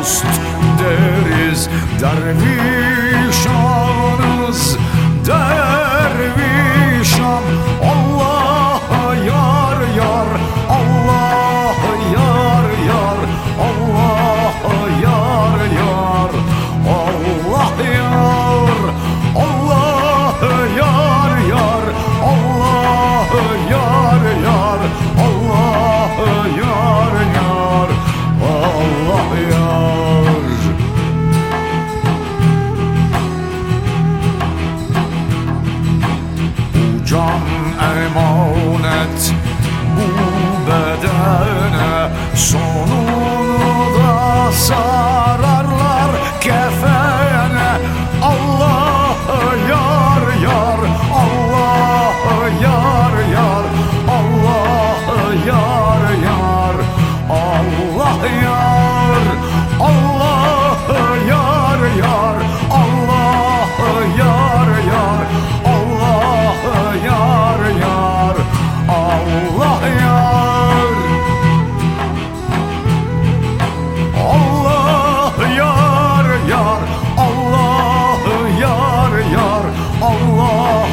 dost deriz Darwin. جان ارمانت بود بدن سنو Allah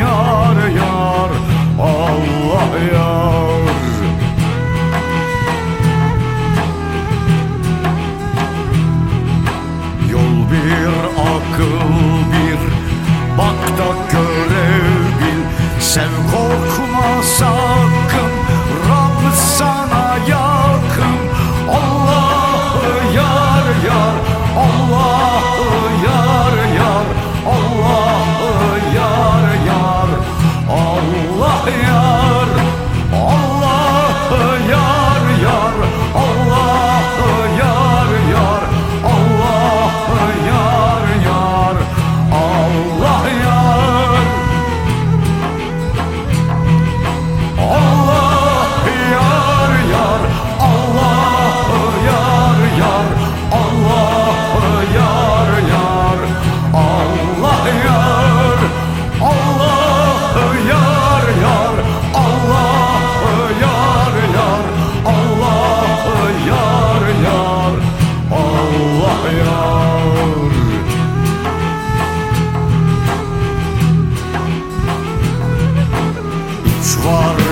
yar yar Allah yar. Yol bir akıl bir Bak da görev bil Sev korkma sağ water